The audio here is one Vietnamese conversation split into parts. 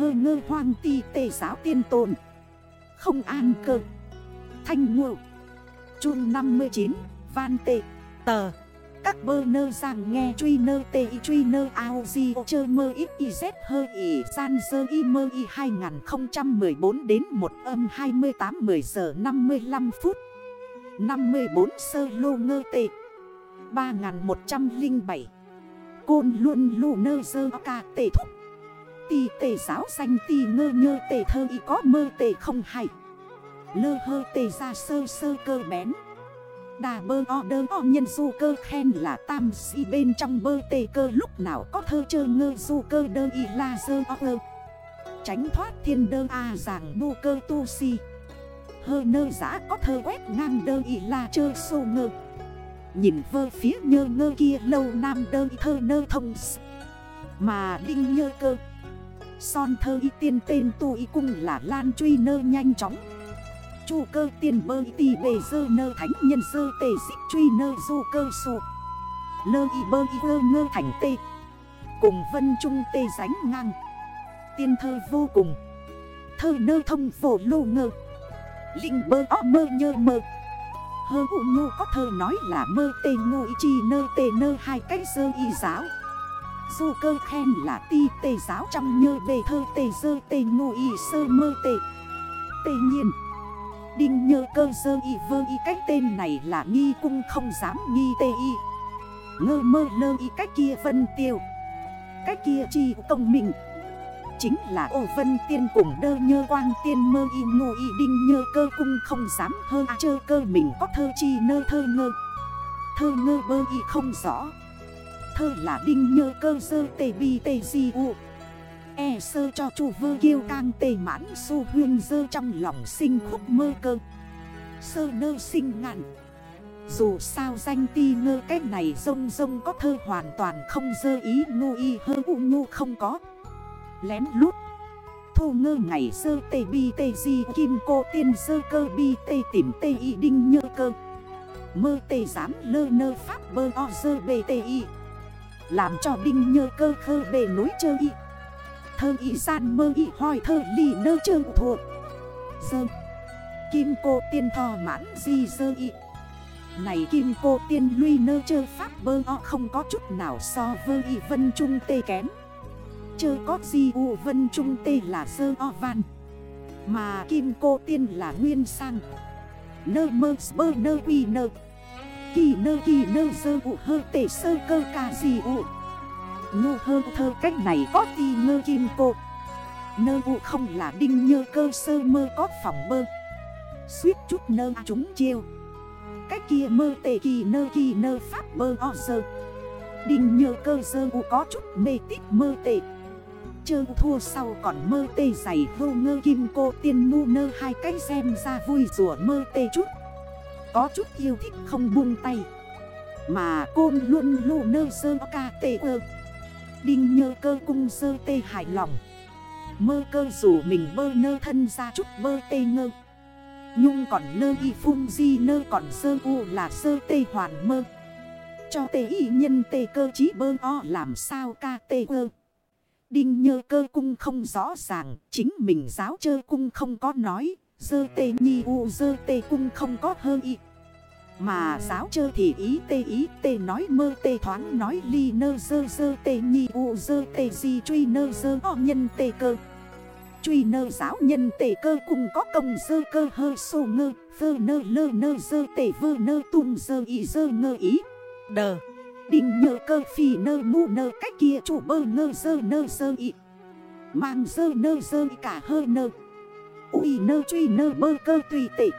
hơ ngơ hoang ti tề giáo tiên tồn. Không an cơ. Thanh ngộ. Trung 59 Van tệ Tờ. Các bơ nơ rằng nghe truy nơ tê y truy nơ ao di chơ mơ ít y z hơ y san sơ y mơ y 2014 đến 1 âm 28 10 giờ 55 phút. 54 sơ lô ngơ tệ 3107 Côn luôn lù nơ sơ ca tệ thúc. Tì tề giáo xanh tì ngơ nhơ tề thơ y có mơ tề không hay. Lơ hơ tề ra sơ sơ cơ bén. Đà bơ o đơ o nhân du cơ khen là tam si bên trong bơ tề cơ lúc nào có thơ chơ ngơ du cơ đơ y la dơ o ơ. Tránh thoát thiên đơ a giảng bu cơ tu si. Hơ nơ giã có thơ quét ngang đơ y la chơ sô ngơ. Nhìn vơ phía nhơ ngơ kia lâu nam đơ y thơ nơ thông Mà đinh nhơ cơ. Son thơ y tiên tên tu y cung là lan truy nơ nhanh chóng. Chu cơ tiền bơ tì bề dơ nơ thánh nhân dơ tề dị truy nơ du cơ sụ Lơ y bơ y ngơ ngơ thành tê. Cùng vân trung tê ránh ngang. Tiên thơ vô cùng. Thơ nơ thông phổ lô ngơ. Linh bơ o mơ nhơ mơ. Hơ ụ ngô có thơ nói là mơ tê ngô y chi nơ tê nơ hai cách dơ y giáo. Du cơ khen là ti tê giáo trong nhơ bề thơ tê dơ tê ngô y sơ mơ tê Tê nhiên, Đinh nhơ cơ dơ y vơ y cách tên này là nghi cung không dám nghi tê y. Ngơ mơ lơ y cách kia vân tiêu. Cách kia chi công mình Chính là ô vân tiên cùng đơ nhơ quang tiên mơ y ngô y đinh nhơ cơ cung không dám hơ à chơ cơ mình có thơ chi nơ thơ ngơ. Thơ ngơ bơ y không rõ. Thơ là đinh nhơ cơ dơ tê bi tê di u. E sơ cho chủ vơ kiêu cang tê mãn su huyên dơ trong lòng sinh khúc mơ cơ. Sơ nơ sinh ngạn. Dù sao danh ti ngơ cái này rông rông có thơ hoàn toàn không dơ ý ngu y hơ u ngu không có. Lén lút. Thu ngơ ngày sơ tê bi tê di kim cô tiên sơ cơ bi tê tìm tê y đinh nhơ cơ. Mơ tê dám lơ nơ pháp bơ o dơ bê tê y. Làm cho đinh nhơ cơ khơ bề núi chơi y. Thơ y san mơ y hỏi thơ lì nơ chơ thuộc. Dơ. Kim cô tiên thò mãn di dơ y. Này kim cô tiên lui nơ chơ pháp bơ o không có chút nào so vơ y vân trung tê kém Chơ có di u vân trung tê là sơ o văn Mà kim cô tiên là nguyên sang. Nơ mơ, bơ nơ quy nơ. Kỳ nơ kỳ nơ, sơ ụ hơ tể, sơ cơ, ca gì ụ. Ngô hơ, thơ, cách này có ti, ngơ, kim, cô. Nơ, vụ không là đinh, nhơ, cơ, sơ, mơ, có phòng, mơ. Suýt chút nơ à, chúng chiêu. Cách kia, mơ, tể, kỳ, nơ kỳ, nơ, pháp bơ o, sơ. Đinh, nhơ, cơ, sơ vụ có chút mê tít mơ, tể. Chơ, thua sau còn mơ tê dày, vô, ngơ, kim, cô. Tiên, ngu, nơ, hai cách xem ra vui rùa, mơ tê chút. Có chút yêu thích không buông tay. Mà côn luôn lù nơ sơ ca tê ơ. Đinh nhơ cơ cung sơ tê hài lòng. Mơ cơ rủ mình bơ nơ thân ra chút bơ tê ngơ. Nhung còn lơ y phung di nơ còn sơ u là sơ tê hoàn mơ. Cho tê y nhân tê cơ chí bơ o làm sao ca tê ơ. Đinh nhơ cơ cung không rõ ràng, Chính mình giáo chơ cung không có nói. Dơ tê nhi u dơ tê cung không có hơ y. Mà giáo chơ thì ý tê ý tê nói mơ tê thoáng nói ly nơ dơ dơ tê nhi u dơ tê di truy nơ dơ o nhân tê cơ. Truy nơ giáo nhân tê cơ cùng có công dơ cơ hơ sô ngơ Phơ nơ lơ nơ dơ tê vơ nơ tung dơ ý dơ ngơ ý Đờ. Định nhờ cơ phì nơ mu nơ cách kia chủ bơ ngơ dơ nơ dơ ý Mang dơ nơ dơ cả hơ nơ Ui nơ truy nơ bơ cơ tùy tệ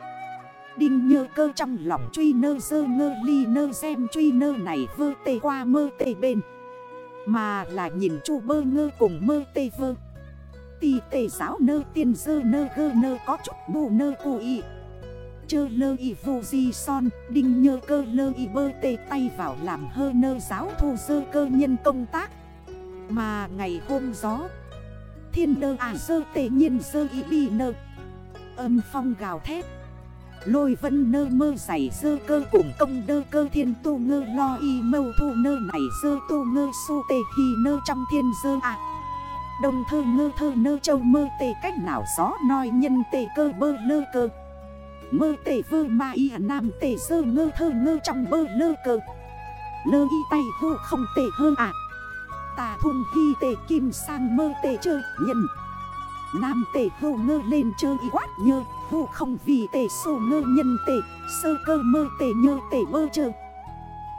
Đinh nhơ cơ trong lòng truy nơ dơ ngơ ly nơ xem truy nơ này vơ tê qua mơ tê bên. Mà là nhìn chu bơ ngơ cùng mơ tê vơ. Tì tê giáo nơ tiên dơ nơ gơ nơ có chút bù nơ cụ y. Chơ lơ y vô di son, Đinh nhơ cơ lơ y bơ tê tay vào làm hơ nơ giáo thu dơ cơ nhân công tác. Mà ngày hôm gió Thiên đơ à sơ tệ nhiên sơ y bi nơ. Âm phong gào thét. Lôi vân nơ mơ giày dơ cơ cùng công đơ cơ thiên tu ngơ lo y mâu thu nơ này dơ tu ngơ su tê hi nơ trong thiên dơ à đồng thơ ngơ thơ nơ châu mơ tê cách nào gió nói nhân tê cơ bơ lơ cơ. Mơ tê vơ ma y à nam tê sơ ngơ thơ ngơ trong bơ lơ cơ. Lơ y tay vô không tê hơn à Tà thùng hy tề kim sang mơ tề chơ nhân Nam tề vô ngơ lên chơ y quát nhơ Vô không vì tề sô ngơ nhân tề, Sơ cơ mơ tề nhơ tề mơ chơ.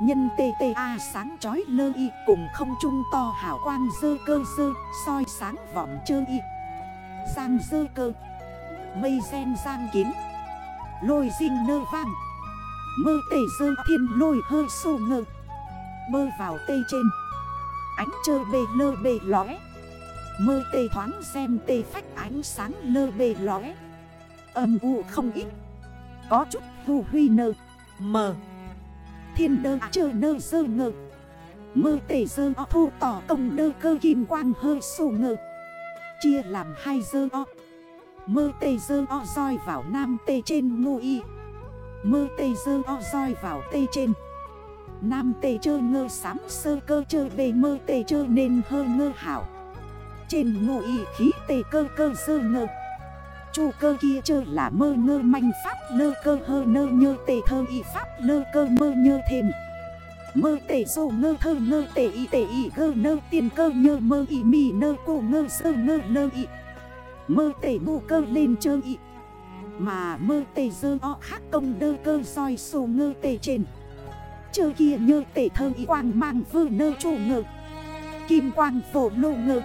Nhân tê tê a sáng chói lơ y Cùng không trung to hảo quang dơ cơ dơ, soi sáng vọng chơ y. Giang dơ cơ, Mây gen giang kín, Lôi dinh nơ vang. Mơ tê dơ thiên lôi hơi sô ngơ Bơ vào tê trên. Ánh chơ bê lơ bê lóe. Mơ tê thoáng xem tê phách ánh sáng lơ bê lóe. Âm u không ít. Có chút hù huy nơ. Mờ. Thiên đơ à, chơ nơ sơ ngơ. Mơ tê sơ o, thu tỏ công đơ cơ kim quang hơi sổ ngơ. Chia làm hai dơ o. Mơ tê dơ o roi vào nam tê trên ngô y. Mơ tê dơ o roi vào tê trên. Nam tê chơ ngơ sám sơ cơ chơ bề mơ tê chơ nên hơ ngơ hảo. Trên ngụ ý khí tê cơ cơ sơ ngơ. Chu cơ kia chơ là mơ ngơ manh pháp lơ cơ hơ nơ nhơ tê thơ y pháp lơ cơ mơ nhơ thêm Mơ tê dô ngơ thơ ngơ tê y tê y gơ nơ tiền cơ nhơ mơ y mì nơ cô ngơ sơ ngơ lơ y. Mơ tê bù cơ lên chơ y. Mà mơ tê dơ o khác công đơ cơ soi sô ngơ tê trên. Chơ kia nhơ tể thơ y quang mang vơ nơ trô ngơ Kim quang phổ lô ngơ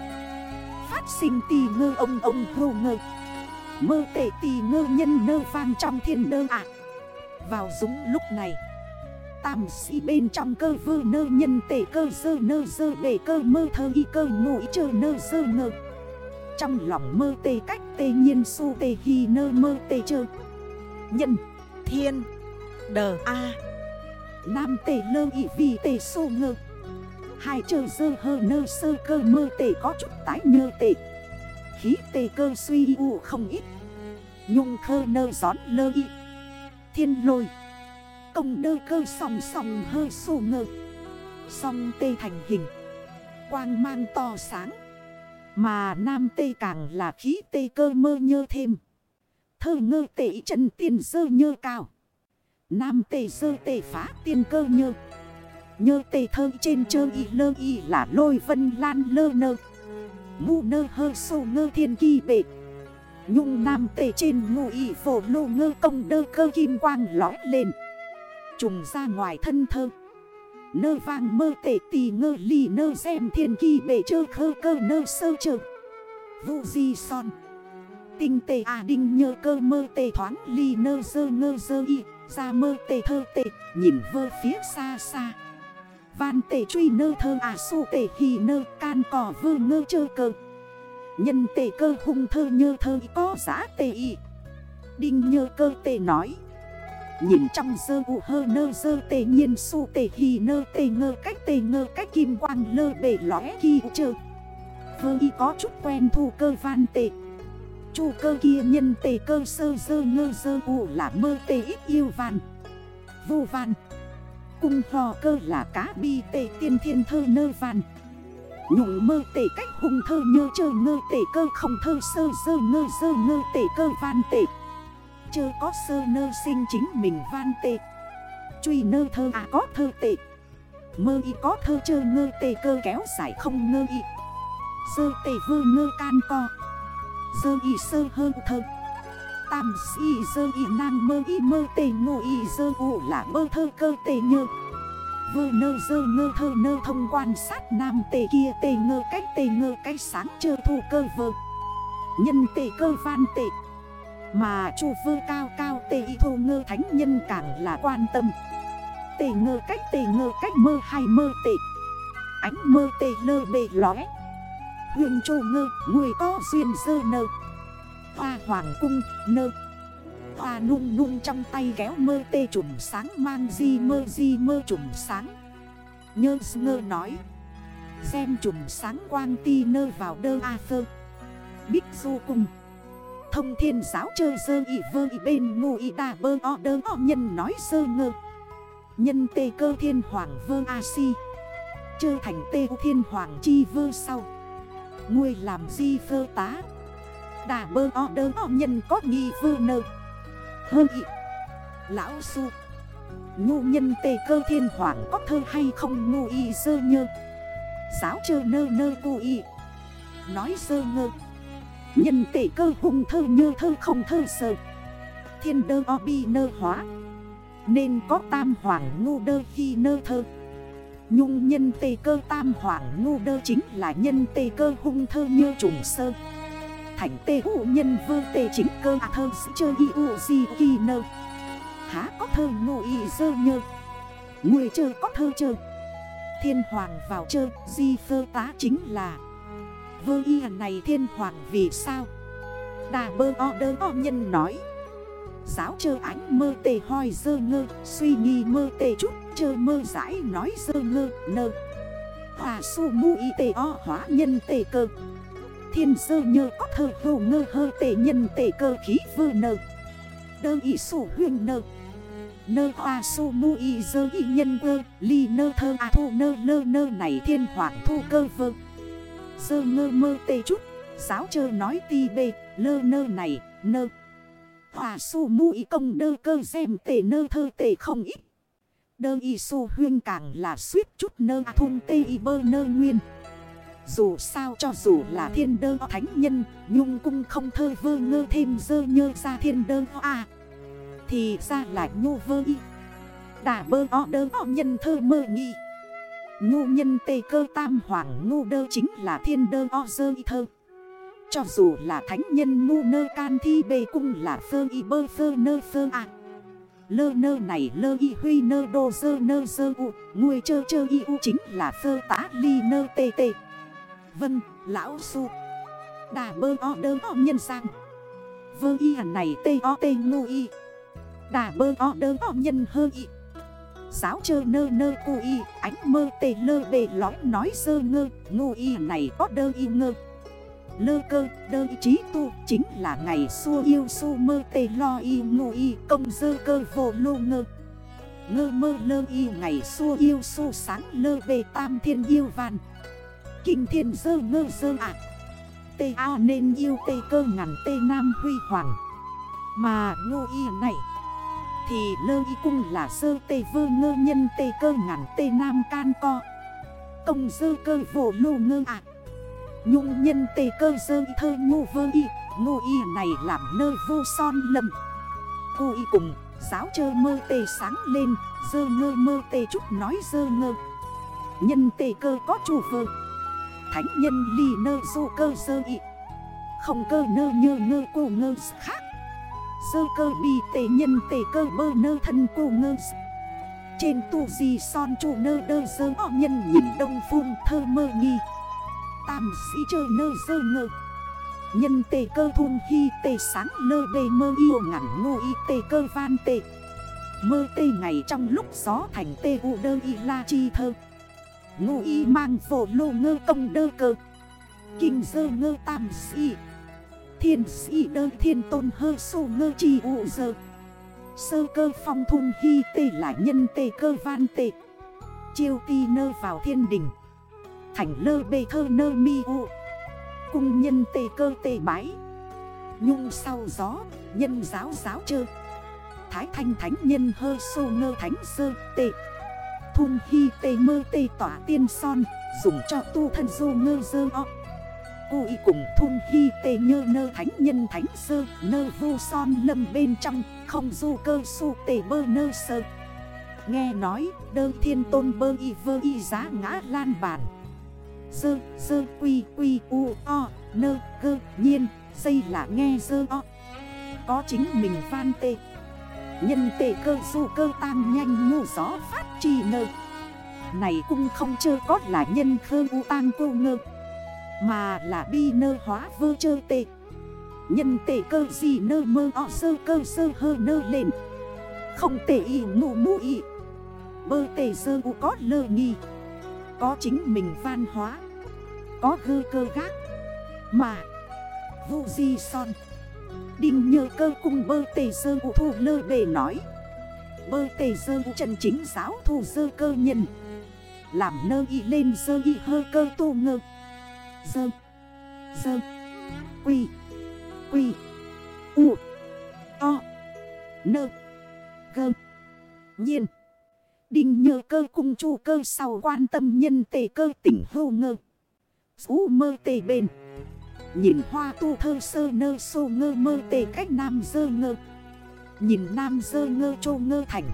Phát sinh tì ngơ ông ông hô ngơ Mơ tể tì ngơ nhân nơ vang trong thiên nơ ạ. Vào dũng lúc này Tàm si bên trong cơ vơ nơ nhân tể cơ sơ nơ sơ bể cơ mơ thơ y cơ ngụy chơ nơ sơ ngơ Trong lòng mơ tê cách tê nhiên su tê hi nơ mơ tê chơ Nhân, thiên, đờ a. Nam tê lơ y vì tê sô ngơ. Hai chơ dơ hơ nơ sơ cơ mơ tê có chút tái nhơ tê Khí tê cơ suy u không ít. Nhung khơ nơ gión lơ y Thiên lôi. Công đơ cơ sòng sòng hơi sô ngơ. Song tê thành hình. Quang mang to sáng. Mà nam tê càng là khí tê cơ mơ nhơ thêm. Thơ ngơ tê chân tiền dơ nhơ cao. Nam tê sơ tê phá tiên cơ nhơ. Nhơ tê thơ trên chơ y lơ y là lôi vân lan lơ nơ. Ngu nơ hơ sô ngơ thiên kỳ bệ. Nhung nam tề trên ngụ y phổ lô ngơ công đơ cơ kim quang lói lên. Trùng ra ngoài thân thơ. Nơ vang mơ tệ tì ngơ ly nơ xem thiên kỳ bể chơ khơ cơ nơ sơ chơ. Vụ di son. Tinh tề à đinh nhơ cơ mơ tề thoáng ly nơ sơ ngơ sơ y. Ra mơ tề thơ tề nhìn vơ phía xa xa. Van tề truy nơ thơ à su tề hì nơ, can cỏ vơ ngơ chơ cơ Nhân tề cơ hung thơ nhơ thơ có giá tề y. Đinh nhơ cơ tề nói. Nhìn trong dơ u hơ nơ dơ tề nhiên su tề hì nơ tề ngơ cách tề ngơ cách kim quang lơ bể lõi kỳ chơ. Vơ y có chút quen thu cơ van tề Chu cơ kia nhân tề cơ sơ sơ ngơ sơ u là mơ tề ít yêu vàn Vô vàn Cung hò cơ là cá bi tề tiên thiên thơ nơ vàn Nhụng mơ tể cách hùng thơ nhơ chơ ngơ tể cơ không thơ sơ sơ ngơ sơ ngơ tể cơ van tể Chơ có sơ nơ sinh chính mình van tể Truy nơ thơ à có thơ tể Mơ y có thơ chơ ngơ tể cơ kéo dài không ngơ y. Sơ tể vơ ngơ can co. Dơ y sơ hơn thơ Tam si dơ y nàng mơ y mơ tề ngô y dơ u là mơ thơ cơ tề nhơ. Vơ nơ dơ ngơ thơ nơ thông quan sát nam tề kia tề ngơ cách tề ngơ cách sáng chơ thu cơ vơ. Nhân tề cơ van tề Mà chủ vơ cao cao tề y thô ngơ thánh nhân càng là quan tâm. Tề ngơ cách tề ngơ cách mơ hay mơ tề Ánh mơ tề lơ bề lóe hương trô ngơ, người có duyên dơ nơ. Hoa hoàng cung, nơ. Hoa nung nung trong tay kéo mơ tê trùm sáng, mang di mơ di mơ trùm sáng. Nhơ ngơ nói, Xem trùm sáng quang ti nơ vào đơ a phơ. Bích du cung. Thông thiên giáo chơ dơ y vơ y bên ngu y đà bơ o đơ o nhân nói sơ ngơ. Nhân tê cơ thiên hoàng vơ a si. Chơ thành tê thiên hoàng chi vơ sau. Ngươi làm gì phơ tá? Đà bơ o đơ o nhân có nghi vơ nơ. Hơ ị. Lão su. Ngu nhân tề cơ thiên hoảng có thơ hay không? Ngu y sơ nhơ. Giáo chơ nơ nơ cu y. Nói sơ ngơ. Nhân tề cơ hùng thơ nhơ thơ không thơ sơ. Thiên đơ o bi nơ hóa. Nên có tam hoàng ngu đơ khi nơ thơ. Nhung nhân tê cơ tam hoàng ngu đơ chính là nhân tê cơ hung thơ như trùng sơ. Thành tê hụ nhân vơ tê chính cơ à thơ sĩ chơ y u di kỳ nơ. Há có thơ ngu y dơ nhơ. Người chơ có thơ chơ. Thiên hoàng vào chơ, di phơ tá chính là. Vơ y à này thiên hoàng vì sao? Đà bơ o đơ o nhân nói. Giáo chơ ánh mơ tề hoi dơ ngơ, Suy nghi mơ tề chút, chơ mơ giải nói dơ ngơ, nơ. Hòa su mu y tề o hóa nhân tề cơ. Thiên dơ nhơ có thơ hồ ngơ hơ tề nhân tề cơ khí vơ nơ. Đơ y su huyền nơ. Nơ hoa su mu y dơ y nhân ơ Ly nơ thơ a thu nơ nơ nơ này thiên hoàng thu cơ vơ. Dơ ngơ mơ tề chút, Giáo chơ nói ti bê, lơ nơ này, nơ. Hòa su mu y công đơ cơ xem tê nơ thơ tê không ít. Đơ y su huyên càng là suýt chút nơ thun tê y bơ nơ nguyên. Dù sao cho dù là thiên đơ thánh nhân, Nhung cung không thơ vơ ngơ thêm dơ nhơ ra thiên đơ à Thì ra là nhu vơ y. Đà bơ o đơ o nhân thơ mơ nghi. Nhu nhân tê cơ tam hoàng ngu đơ chính là thiên đơ o dơ y thơ. Cho dù là thánh nhân ngu nơ can thi bê cung là phơ y bơ phơ nơ phơ à Lơ nơ này lơ y huy nơ đô dơ nơ dơ u. Người chơ chơ y u chính là phơ tá ly nơ tê tê. Vâng, lão su. Đà bơ o đơ o nhân sang. Vơ y hẳn này tê o tê ngu y. Đà bơ o đơ o nhân hơ y. Giáo chơ nơ nơ cu y Ánh mơ tê lơ bề lõi nói sơ ngơ Ngu y à này có đơ y ngơ. Lơ cơ, đơ trí tu, Chính là ngày xua yêu su mơ tê lo y ngu y, Công dơ cơ vô lô ngơ. Ngơ mơ lơ y ngày xua yêu su sáng lơ bề tam thiên yêu văn Kinh thiên dơ ngơ dơ ạ. Tê a nên yêu tê cơ ngàn tê nam huy hoàng. Mà ngu y này, thì lơ y cung là dơ tê vơ ngơ nhân tê cơ ngàn tê nam can co. Công dơ cơ vô lô ngơ ạ. Nhung nhân tê cơ dơ thơ ngu vơ y, Ngu y này làm nơi vô son lầm. Cô y cùng giáo chơ mơ tê sáng lên, Dơ ngơ mơ tê chút nói dơ ngơ. Nhân tê cơ có chủ vơ. Thánh nhân ly nơ dô cơ dơ y. Không cơ nơ nhơ ngơ cô ngơ khác. Dơ cơ bi tề nhân tề cơ bơ nơ thân cô ngơ Trên tu di son chủ nơ đơ dơ o nhân nhìn đông phun thơ mơ nghi. Tam sĩ chơi nơ dơ ngơ. Nhân tê cơ thun hy tê sáng lơ bê mơ yêu ngẳng ngô y tê cơ van tê. Mơ tê ngày trong lúc gió thành tê vụ đơ y la chi thơ. Ngô y mang phổ lô ngơ công đơ cơ. Kinh dơ ngơ tam sĩ. Thiên sĩ đơ thiên tôn hơ sô ngơ chi ụ dơ. Sơ cơ phong thun hy tê là nhân tê cơ van tê. Chiêu ti nơ vào thiên đình. Thành lơ bê thơ nơ mi u. Cung nhân tê cơ tê bái. Nhung sau gió, nhân giáo giáo chơ. Thái thanh thánh nhân hơ sô ngơ thánh sơ tê. Thung hy tê mơ tê tỏa tiên son, Dùng cho tu thân dô ngơ dơ o. Cô y cùng thung hy tê nhơ nơ thánh nhân thánh sơ, Nơ vô son lâm bên trong, Không dô cơ sô tê bơ nơ sơ. Nghe nói, đơ thiên tôn bơ y vơ y giá ngã lan bàn. Sơ sơ quy quy, u, o, nơ cơ nhiên. Xây là nghe sơ o. Có chính mình van tê. Nhân tệ cơ, du cơ, tan nhanh ngô gió, phát, chi nơ Này cũng không chơ, có là nhân khơ, u, tan, cô, ngơ. Mà là bi, nơ, hóa, vơ, chơ, tê. Nhân tệ cơ gì nơ, mơ, o sơ cơ sơ hơ, nơ, lên. Không tệ y ngủ mũ y. Bơ tệ sơ u, có, lơ, nghi. Có chính mình văn hóa, Có gư cơ gác, Mà vu di son. Đinh nhơ cơ cung bơ tề sơ của thu lơ bề nói, Bơ tề sơ chân chính giáo thu sơ cơ nhân, Làm nơ y lên sơ y hơ cơ tu ngơ. Sơ Sơ, Quy Quy, U, o, Nơ Gơ Nhiên. Đinh nhơ cơ cung chu cơ sau quan tâm nhân tề cơ tỉnh hô ngơ. Phú mơ tề bên Nhìn hoa tu thơ sơ nơ sô ngơ mơ tề cách nam dơ ngơ. Nhìn nam dơ ngơ trô ngơ thành.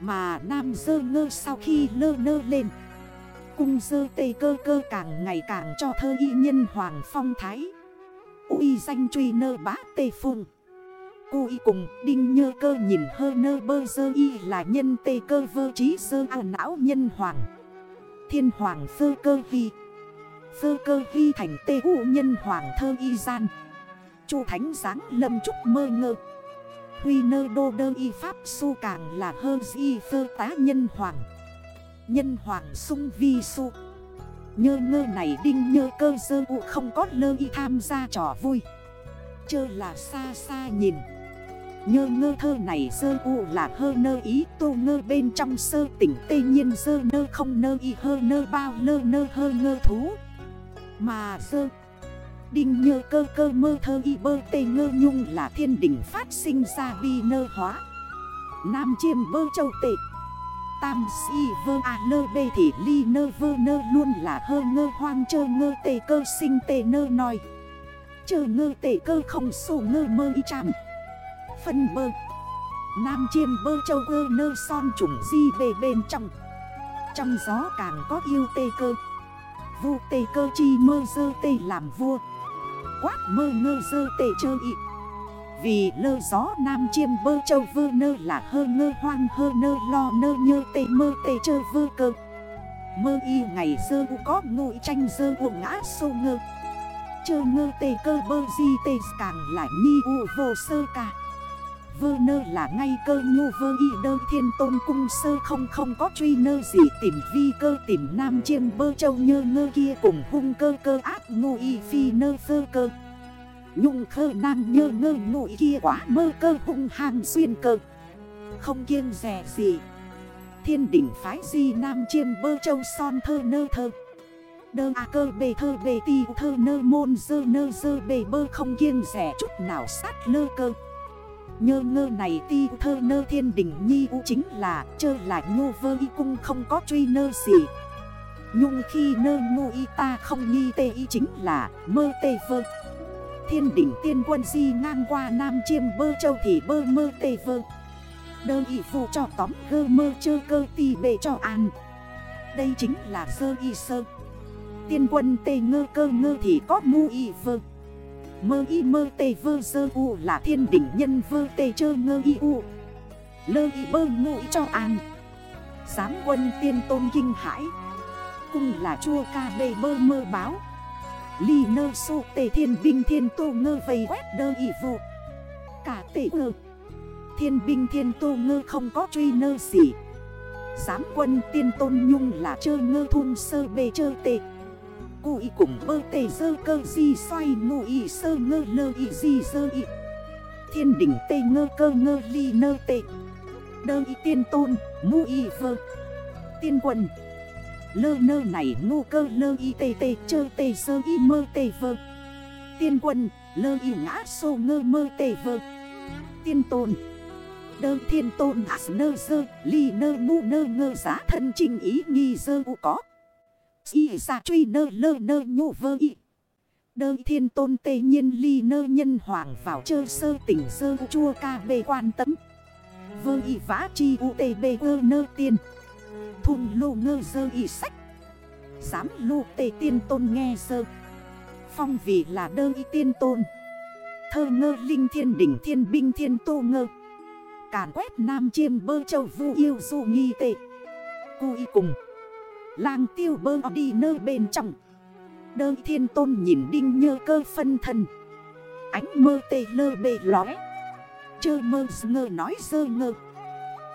Mà nam dơ ngơ sau khi lơ nơ lên. Cung dơ tề cơ cơ càng ngày càng cho thơ y nhân hoàng phong thái. Uy danh truy nơ bá tề phùng. Cô y cùng đinh nhơ cơ nhìn hơ nơ bơ dơ y là nhân tê cơ vơ trí sơ à não nhân hoàng. Thiên hoàng sơ cơ vi Sơ cơ vi thành tê u nhân hoàng thơ y gian. Chu thánh giáng lâm trúc mơ ngơ. Huy nơ đô đơ y pháp su càng là hơ di phơ tá nhân hoàng. Nhân hoàng sung vi su. Nhơ ngơ này đinh nhơ cơ dơ u không có lơ y tham gia trò vui. Chơ là xa xa nhìn. Nhơ ngơ thơ này sơ u là hơ nơ ý, tô ngơ bên trong sơ tỉnh tê nhiên sơ nơ không nơ y, hơ nơ bao lơ nơ hơ ngơ thú. Mà sơ, Đinh nhơ cơ cơ mơ thơ y bơ tê ngơ nhung là thiên đỉnh phát sinh ra vi nơ hóa. Nam chiêm bơ châu tệ, Tam si vơ a lơ bê thì ly nơ vơ nơ luôn là hơ ngơ hoang chơ ngơ tê cơ sinh tê nơ nói Chơ ngơ tê cơ không sổ ngơ mơ y chạm Phân bơ Nam chiêm bơ châu ơ nơ son trùng di về bên trong. Trong gió càng có yêu tê cơ. Vu tê cơ chi mơ dơ tê làm vua. Quát mơ ngơ dơ tê chơ ị. Vì lơ gió nam chiêm bơ châu vơ nơ là hơ ngơ hoang, hơ nơ lo nơ nhơ tê mơ tê chơ vơ cơ. Mơ y ngày dơ u có ngụy tranh dơ u ngã sô ngơ. Chơ ngơ tê cơ bơ di tê càng lại nhi u vô sơ ca. Vơ nơ là ngay cơ nhu vơ y đơ thiên tôn cung sơ không không có truy nơ gì, tìm vi cơ, tìm nam chiêm bơ châu nhơ ngơ kia cùng hung cơ cơ áp ngô y phi nơ phơ cơ. Nhung khơ nam nhơ ngơ ngụy kia quá mơ cơ hung hàng xuyên cơ. Không kiêng rẻ gì. Thiên đỉnh phái di nam chiêm bơ châu son thơ nơ thơ. Đơ a cơ bề thơ bề ti thơ nơ môn dơ nơ dơ bề bơ không kiêng rẻ chút nào sát lơ cơ. Nhơ ngơ này ti thơ nơ thiên đỉnh nhi u chính là, Chơ là nhô vơ y cung không có truy nơ gì. Nhung khi nơ ngô y ta không nghi tê y chính là, mơ tê vơ. Thiên đỉnh tiên quân di ngang qua Nam Chiêm bơ châu thì bơ mơ tê vơ. Đơ y phụ cho tóm gơ mơ chơ cơ ti bề cho an. Đây chính là sơ y sơ. Tiên quân tê ngơ cơ ngơ thì có mu y vơ. Mơ y mơ tê vơ sơ u là thiên đỉnh nhân vơ tê chơ ngơ y u. Lơ y bơ ngụy cho an. Giám quân tiên tôn kinh hải Cung là chua ca bê bơ mơ báo. Ly nơ sô tề thiên binh thiên tô ngơ vây quét đơ y vụ. Cả tê ngơ Thiên binh thiên tô ngơ không có truy nơ gì. Giám quân tiên tôn nhung là chơ ngơ thun sơ bê chơ tệ cu y cùng bơ tê dơ cơ di xoay ngụ y sơ ngơ lơ y di dơ y. Thiên đỉnh tê ngơ cơ ngơ ly nơ tê. Đơ y tiên tôn, mu y vơ. Tiên quần. Lơ nơ này ngu cơ lơ y tê tê, chơ tê sơ y mơ tê vơ. Tiên quân lơ y ngã sô ngơ mơ tê vơ. Tiên tôn. Đơ thiên tôn, ngã nơ sơ ly nơ mu nơ ngơ giá thân trình ý nghi sơ u có. Y ra truy nơ lơ nơ nhô vơ y. Đơ thiên tôn tê nhiên ly nơ nhân hoàng vào chơ sơ tỉnh sơ chua ca bê quan tấm. Vơ y vã chi u tê bê ơ nơ tiên. Thun lô ngơ dơ y sách. Dám lô tê tiên tôn nghe sơ. Phong vị là đơ y tiên tôn. Thơ ngơ linh thiên đỉnh thiên binh thiên tô ngơ. Càn quét nam chiêm bơ châu vu yêu du nghi tệ Cô y cùng Lang tiêu bơ đi nơi bên trong. Đơ thiên tôn nhìn đinh nhơ cơ phân thân. Ánh mơ tê lơ bê lóe Chơ mơ ngơ nói sơ ngơ.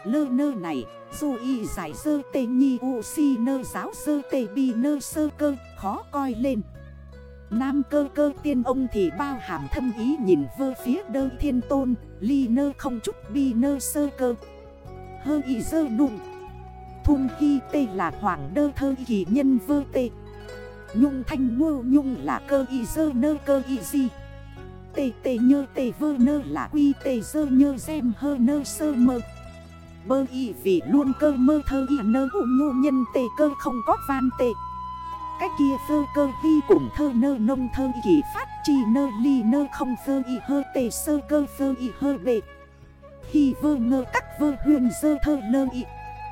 Lơ nơ này, dù y giải sơ tê nhi u si nơ giáo sơ tê bi nơ sơ cơ, khó coi lên. Nam cơ cơ tiên ông thì bao hàm thâm ý nhìn vơ phía đơ thiên tôn, Ly nơ không chút bi nơ sơ cơ. Hơ y sơ nụng Thun hy tê là hoàng đơ thơ kỳ nhân vơ tê. Nhung thanh ngô nhung là cơ y dơ nơ cơ y gì Tê tê nhơ tê vơ nơ là quy tê dơ nhơ xem hơ nơ sơ mơ. Bơ y vì luôn cơ mơ thơ y nơ hụ ngô nhân tê cơ không có van tê. Cách kia phơ cơ vi cùng thơ nơ nông thơ kỳ phát chi nơ ly nơ không phơ y hơ tê sơ cơ phơ y hơ bệ. Hi vơ ngơ các vơ huyền dơ thơ lơ y.